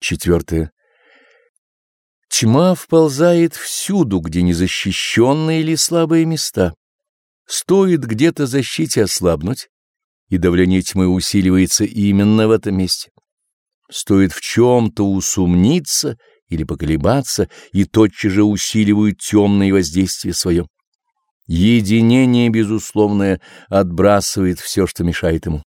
Четвертое. Тьма вползает всюду, где незащищенные или слабые места. Стоит где-то защите ослабнуть, и давление тьмы усиливается именно в этом месте. Стоит в чем-то усомниться или поколебаться, и тотчас же усиливают темные воздействия свое. Единение безусловное отбрасывает все, что мешает ему.